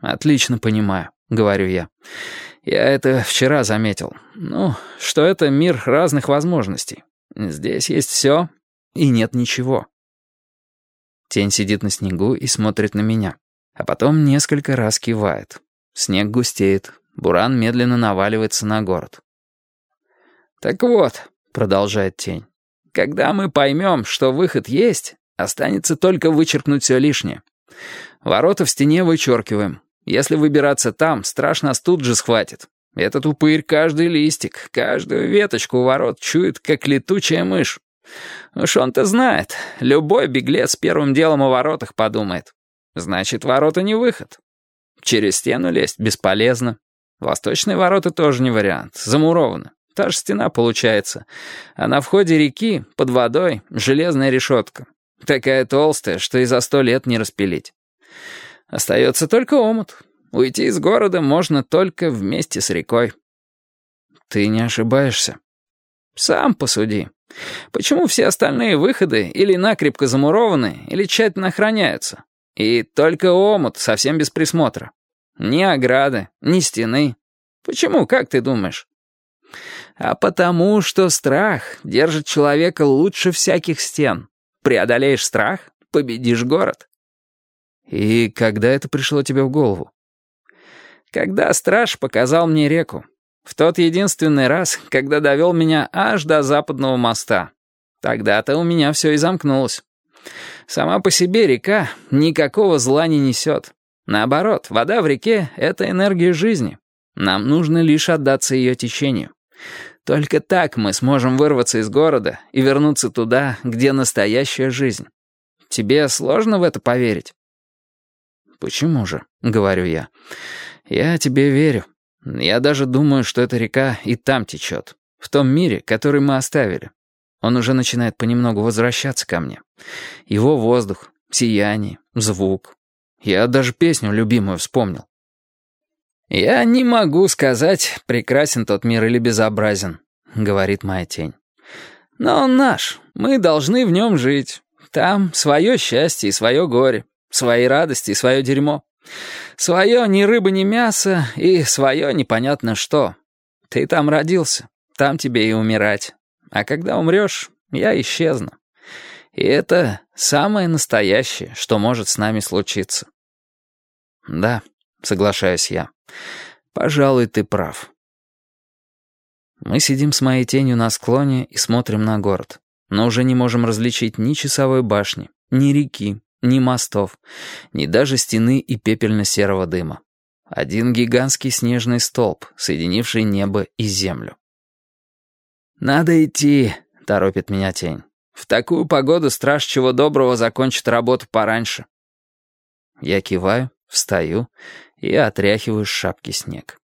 «Отлично понимаю», — говорю я. «Я это вчера заметил. Ну, что это мир разных возможностей. Здесь есть все и нет ничего». Тень сидит на снегу и смотрит на меня, а потом несколько раз кивает. Снег густеет, буран медленно наваливается на город. «Так вот», — продолжает тень, — «когда мы поймем, что выход есть, останется только вычеркнуть все лишнее. Ворота в стене вычеркиваем, если выбираться там, страж нас тут же схватит. Этот упырь каждый листик, каждую веточку у ворот чует, как летучая мышь. Уж он-то знает, любой беглец первым делом о воротах подумает. Значит, ворота не выход. Через стену лезть бесполезно. Восточные ворота тоже не вариант, замурованы. Та же стена получается. А на входе реки, под водой, железная решетка. Такая толстая, что и за сто лет не распилить. Остается только омут. Уйти из города можно только вместе с рекой. Ты не ошибаешься. Сам посуди. Почему все остальные выходы или накрепко замурованы, или тщательно охраняются? И только омут, совсем без присмотра. Ни ограды, ни стены. Почему, как ты думаешь? А потому, что страх держит человека лучше всяких стен. Преодолеешь страх — победишь город. «И когда это пришло тебе в голову?» «Когда страж показал мне реку. В тот единственный раз, когда довел меня аж до западного моста. Тогда-то у меня все и замкнулось. Сама по себе река никакого зла не несет. Наоборот, вода в реке — это энергия жизни. Нам нужно лишь отдаться ее течению. Только так мы сможем вырваться из города и вернуться туда, где настоящая жизнь. Тебе сложно в это поверить?» «Почему же?» — говорю я. «Я тебе верю. Я даже думаю, что эта река и там течет. В том мире, который мы оставили. Он уже начинает понемногу возвращаться ко мне. Его воздух, сияние, звук. Я даже песню любимую вспомнил. «Я не могу сказать, прекрасен тот мир или безобразен», — говорит моя тень. «Но он наш, мы должны в нем жить. Там свое счастье и свое горе. Свои радости и свое дерьмо. Свое ни рыба, ни мясо и свое непонятно что. Ты там родился, там тебе и умирать. А когда умрешь, я исчезну. И это самое настоящее, что может с нами случиться. Да, соглашаюсь я. Пожалуй, ты прав. Мы сидим с моей тенью на склоне и смотрим на город, но уже не можем различить ни часовой башни, ни реки, ни мостов, ни даже стены и пепельно-серого дыма. Один гигантский снежный столб, соединивший небо и землю. «Надо идти», — торопит меня тень. «В такую погоду страж чего доброго закончит работу пораньше». Я киваю, встаю и отряхиваю с шапки снег.